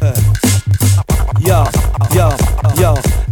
huh.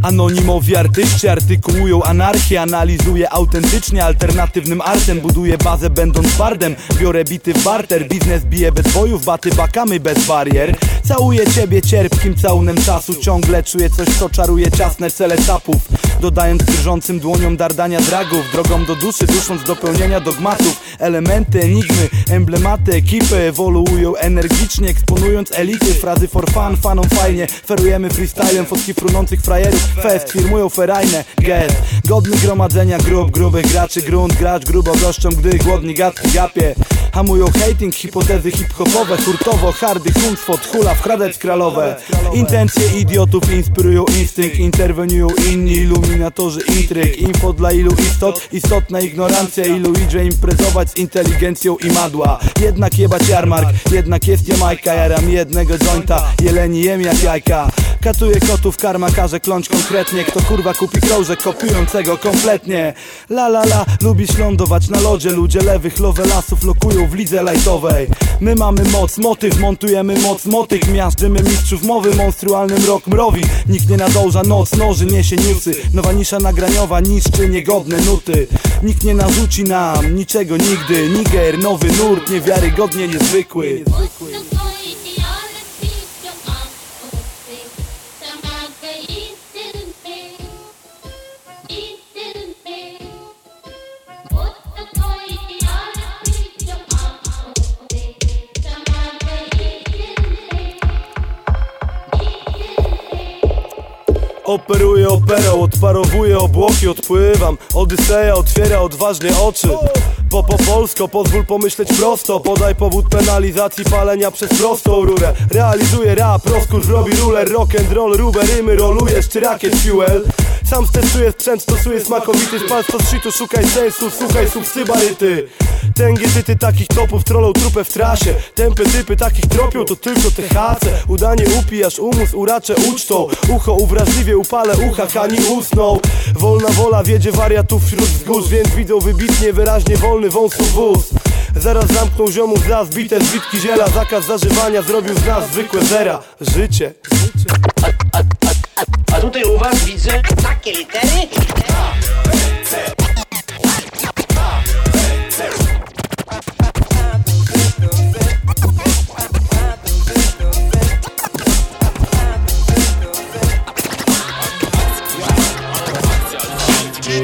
Anonimowi artyści artykułują anarchię Analizuję autentycznie alternatywnym artem Buduję bazę będąc bardem. Biorę bity w barter Biznes bije bez bojów, baty bakamy bez barier. Całuję ciebie cierpkim całunem czasu Ciągle czuję coś co czaruje ciasne cele sapów. Dodając drżącym dłoniom dardania dragów Drogą do duszy, dusząc do pełnienia dogmatów. Elementy, enigmy, emblematy ekipy Ewoluują energicznie, eksponując elity. Frazy for fun, fanom fajnie Ferujemy freestylem fotki frunących frajerów Fest, firmują ferajne, gest Godny gromadzenia grup, grubych graczy Grunt, gracz grubo goszczą, gdy głodni gadki gapie. Hamują hating, hipotezy hip-hopowe Hurtowo, hardy huncwot, hula w kradec kralowe. Intencje idiotów inspirują instynkt Interweniują inni iluminatorzy intryg. Info dla ilu istot, istotna ignorancja Ilu idzie imprezować z inteligencją i madła. Jednak jebać jarmark, jednak jest Jamajka Jaram jednego jointa, jeleni jem jak jajka Katuję kotów, karma każe kląć konkretnie. Kto kurwa kupi krążek kopiującego kompletnie. La la la, lubisz lądować na lodzie. Ludzie lewych lovelasów lokują w lidze lajtowej. My mamy moc, motyw, montujemy moc, motyk Miażdżymy mistrzów mowy, monstrualnym rok mrowi Nikt nie nadąża, noc, noży, niesie newsy. Nowa nisza nagraniowa niszczy niegodne nuty. Nikt nie narzuci nam niczego nigdy. Niger, nowy nurt, niewiarygodnie niezwykły Operuję operą, odparowuję obłoki, odpływam. Odyseja otwiera odważnie oczy. Po po polsko, pozwól pomyśleć prosto. Podaj powód penalizacji palenia przez prostą rurę. Realizuję rap, rozkurz robi ruler. Rock and roll, rubę, rymy, rolujesz czy rakiet fuel sam stestuję sprzęt, stosuję smakowity Spal to shitu, szukaj sensu, słuchaj subsybaryty Tęgie tyty takich topów trolą trupę w trasie. Tempy typy takich tropią to tylko THC Udanie upijasz umysł, uraczę ucztą Ucho uwrażliwie upalę ucha, ani usnął Wolna wola wiedzie wariatów wśród wzgórz Więc widzą wybitnie, wyraźnie wolny wąsów wóz. Zaraz zamknął ziomów za zbite zbitki ziela. Zakaz zażywania zrobił z nas zwykłe zera. Życie, życie. A tu te uwam widzę, takie litery.